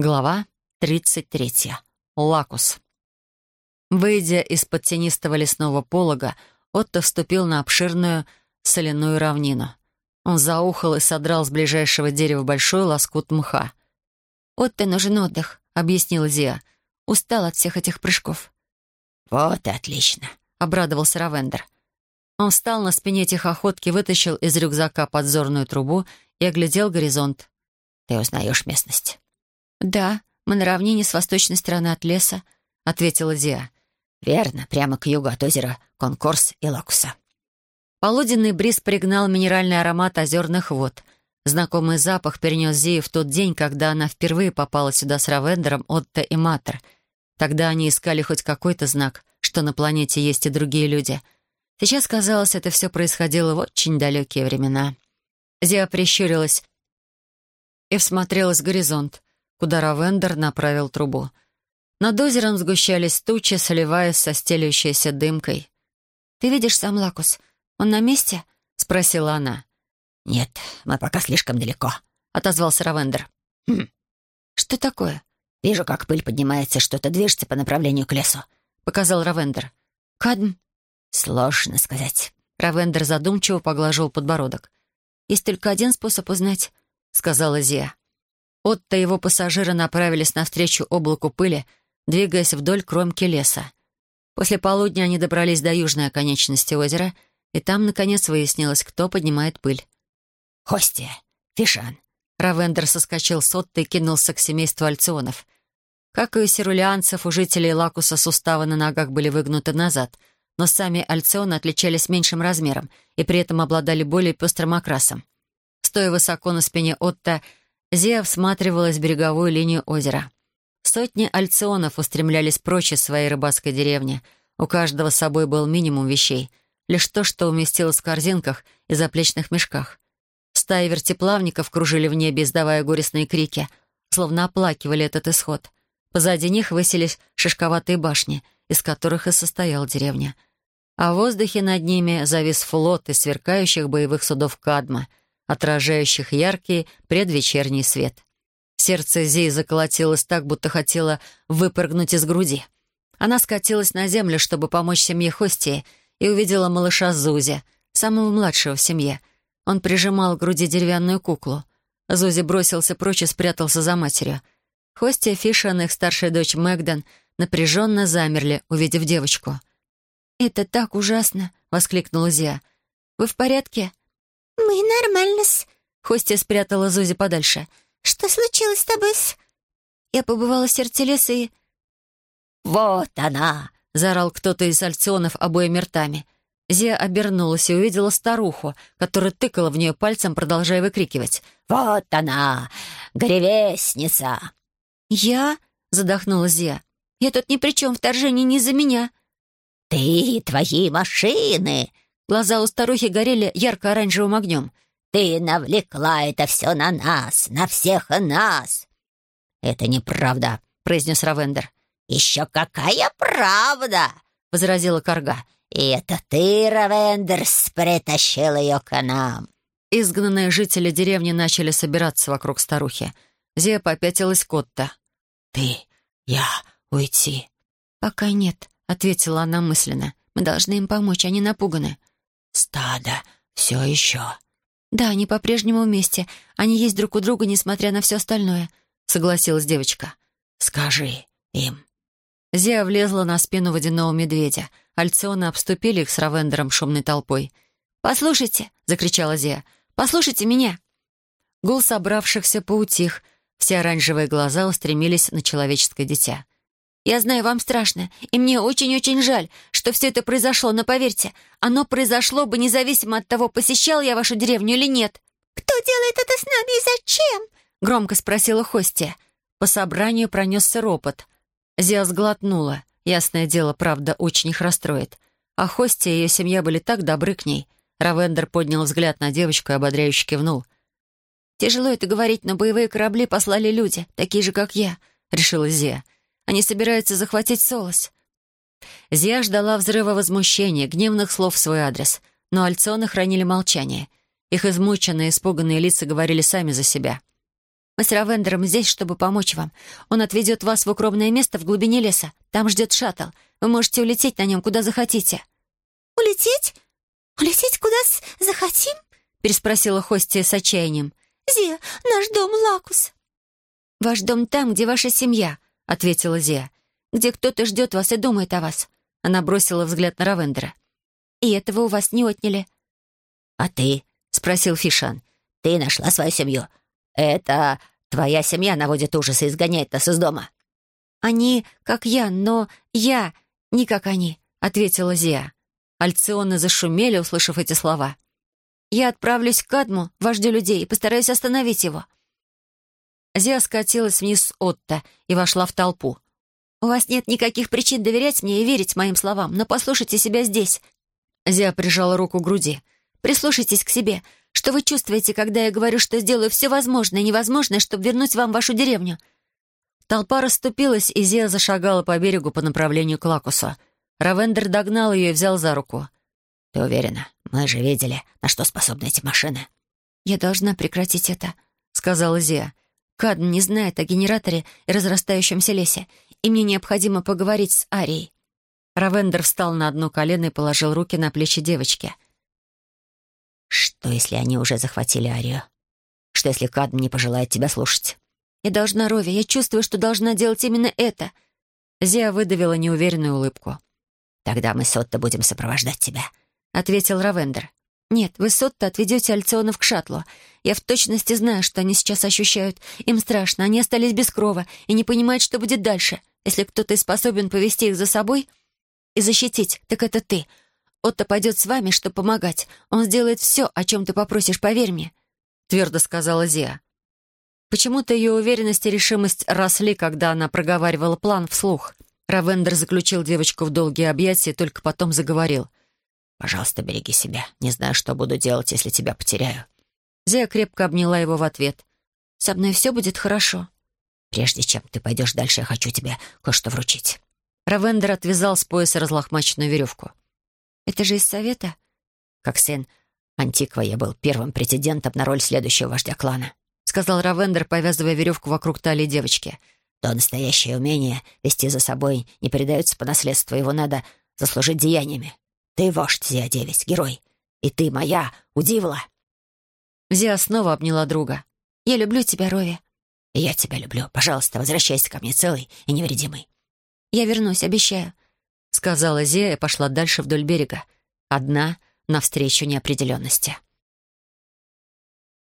Глава 33. Лакус. Выйдя из-под тенистого лесного полога, Отто вступил на обширную соляную равнину. Он заухал и содрал с ближайшего дерева большой лоскут мха. «Отто нужен отдых», — объяснила Зия. «Устал от всех этих прыжков». «Вот и отлично», — обрадовался Равендер. Он встал на спине тихоходки, вытащил из рюкзака подзорную трубу и оглядел горизонт. «Ты узнаешь местность?» «Да, мы на равнине с восточной стороны от леса», — ответила Зия. «Верно, прямо к югу от озера Конкорс и Лакуса». Полуденный бриз пригнал минеральный аромат озерных вод. Знакомый запах перенес Зию в тот день, когда она впервые попала сюда с Равендером, Отто и Матер. Тогда они искали хоть какой-то знак, что на планете есть и другие люди. Сейчас, казалось, это все происходило в очень далекие времена. Зия прищурилась и всмотрелась в горизонт куда Равендер направил трубу. Над озером сгущались тучи, сливаясь со стелющейся дымкой. «Ты видишь сам Лакус? Он на месте?» — спросила она. «Нет, мы пока слишком далеко», — отозвался Равендер. «Хм. Что такое?» «Вижу, как пыль поднимается, что-то движется по направлению к лесу», — показал Равендер. «Кадм?» «Сложно сказать». Равендер задумчиво поглаживал подбородок. «Есть только один способ узнать», — сказала Зия. Отто и его пассажиры направились навстречу облаку пыли, двигаясь вдоль кромки леса. После полудня они добрались до южной оконечности озера, и там, наконец, выяснилось, кто поднимает пыль. «Хостия! Фишан!» Равендер соскочил с Отто и кинулся к семейству альционов. Как и у сирулианцев, у жителей Лакуса суставы на ногах были выгнуты назад, но сами альционы отличались меньшим размером и при этом обладали более пестрым окрасом. Стоя высоко на спине Отто, Зия всматривалась в береговую линию озера. Сотни альционов устремлялись прочь из своей рыбацкой деревни. У каждого с собой был минимум вещей. Лишь то, что уместилось в корзинках и заплечных мешках. Стаи вертеплавников кружили в небе, издавая горестные крики, словно оплакивали этот исход. Позади них высились шишковатые башни, из которых и состояла деревня. А в воздухе над ними завис флот из сверкающих боевых судов Кадма — отражающих яркий предвечерний свет. Сердце Зии заколотилось так, будто хотело выпрыгнуть из груди. Она скатилась на землю, чтобы помочь семье Хостии, и увидела малыша Зузи, самого младшего в семье. Он прижимал к груди деревянную куклу. Зузи бросился прочь и спрятался за матерью. Хостия, Фишан и их старшая дочь Мэгден напряженно замерли, увидев девочку. «Это так ужасно!» — воскликнула Зия. «Вы в порядке?» «Мы нормально-с». Хостя спрятала Зузи подальше. «Что случилось с тобой -с? Я побывала в сердце леса и...» «Вот она!» — заорал кто-то из альционов обоими ртами. Зия обернулась и увидела старуху, которая тыкала в нее пальцем, продолжая выкрикивать. «Вот она! Гревесница!» «Я?» — задохнулась Зия. «Я тут ни при чем, вторжение не за меня». «Ты и твои машины!» Глаза у старухи горели ярко-оранжевым огнем. «Ты навлекла это все на нас, на всех нас!» «Это неправда», — произнес Равендер. «Еще какая правда!» — возразила Карга. «И это ты, Равендерс, притащил ее к нам!» Изгнанные жители деревни начали собираться вокруг старухи. Зия попятилась Котта. «Ты, я, уйти?» «Пока нет», — ответила она мысленно. «Мы должны им помочь, они напуганы». «Стадо все еще». «Да, они по-прежнему вместе. Они есть друг у друга, несмотря на все остальное», — согласилась девочка. «Скажи им». Зия влезла на спину водяного медведя. Альционы обступили их с Равендером шумной толпой. «Послушайте!» — закричала Зия. «Послушайте меня!» Гул собравшихся поутих. Все оранжевые глаза устремились на человеческое дитя. Я знаю, вам страшно, и мне очень-очень жаль, что все это произошло, но поверьте, оно произошло бы независимо от того, посещал я вашу деревню или нет». «Кто делает это с нами и зачем?» — громко спросила Хостия. По собранию пронесся ропот. Зия сглотнула. Ясное дело, правда, очень их расстроит. А Хостия и ее семья были так добры к ней. Равендер поднял взгляд на девочку и ободряюще кивнул. «Тяжело это говорить, но боевые корабли послали люди, такие же, как я», — решила Зия. Они собираются захватить Солос». Зия ждала взрыва возмущения, гневных слов в свой адрес, но альционы хранили молчание. Их измученные, испуганные лица говорили сами за себя. Мы с Равендером здесь, чтобы помочь вам. Он отведет вас в укромное место в глубине леса. Там ждет шаттл. Вы можете улететь на нем, куда захотите». «Улететь? Улететь куда захотим?» переспросила Хостия с отчаянием. «Зия, наш дом Лакус». «Ваш дом там, где ваша семья», — ответила Зия. «Где кто-то ждет вас и думает о вас». Она бросила взгляд на Равендера. «И этого у вас не отняли». «А ты?» — спросил Фишан. «Ты нашла свою семью. Это твоя семья наводит ужас и изгоняет нас из дома». «Они как я, но я не как они», — ответила Зия. Альционы зашумели, услышав эти слова. «Я отправлюсь к Адму, вождю людей, и постараюсь остановить его». Зия скатилась вниз с Отто и вошла в толпу. «У вас нет никаких причин доверять мне и верить моим словам, но послушайте себя здесь». Зия прижала руку к груди. «Прислушайтесь к себе. Что вы чувствуете, когда я говорю, что сделаю все возможное и невозможное, чтобы вернуть вам вашу деревню?» Толпа расступилась, и Зия зашагала по берегу по направлению к Лакусу. Равендер догнал ее и взял за руку. «Ты уверена? Мы же видели, на что способны эти машины». «Я должна прекратить это», — сказала Зия. «Кадн не знает о генераторе и разрастающемся лесе, и мне необходимо поговорить с Арией». Равендер встал на одно колено и положил руки на плечи девочки. «Что, если они уже захватили Арию? Что, если Кадн не пожелает тебя слушать?» «Я должна, Рови, я чувствую, что должна делать именно это». Зия выдавила неуверенную улыбку. «Тогда мы с Отто будем сопровождать тебя», — ответил Равендер. «Нет, вы с Отто отведете Альционов к шаттлу. Я в точности знаю, что они сейчас ощущают. Им страшно, они остались без крова и не понимают, что будет дальше. Если кто-то и способен повести их за собой и защитить, так это ты. Отто пойдет с вами, чтобы помогать. Он сделает все, о чем ты попросишь, поверь мне», — твердо сказала Зия. Почему-то ее уверенность и решимость росли, когда она проговаривала план вслух. Равендер заключил девочку в долгие объятия и только потом заговорил. «Пожалуйста, береги себя. Не знаю, что буду делать, если тебя потеряю». Зия крепко обняла его в ответ. «Со мной все будет хорошо». «Прежде чем ты пойдешь дальше, я хочу тебе кое-что вручить». Равендер отвязал с пояса разлохмаченную веревку. «Это же из совета?» «Как сын Антиква я был первым претендентом на роль следующего вождя клана сказал Равендер, повязывая веревку вокруг талии девочки. «То настоящее умение вести за собой не передается по наследству, его надо заслужить деяниями. Ты вождь, Зия-9, герой, и ты моя, удивила». Зия снова обняла друга. «Я люблю тебя, Рови». «И я тебя люблю. Пожалуйста, возвращайся ко мне целый и невредимый». «Я вернусь, обещаю», — сказала Зия и пошла дальше вдоль берега. Одна, навстречу неопределенности.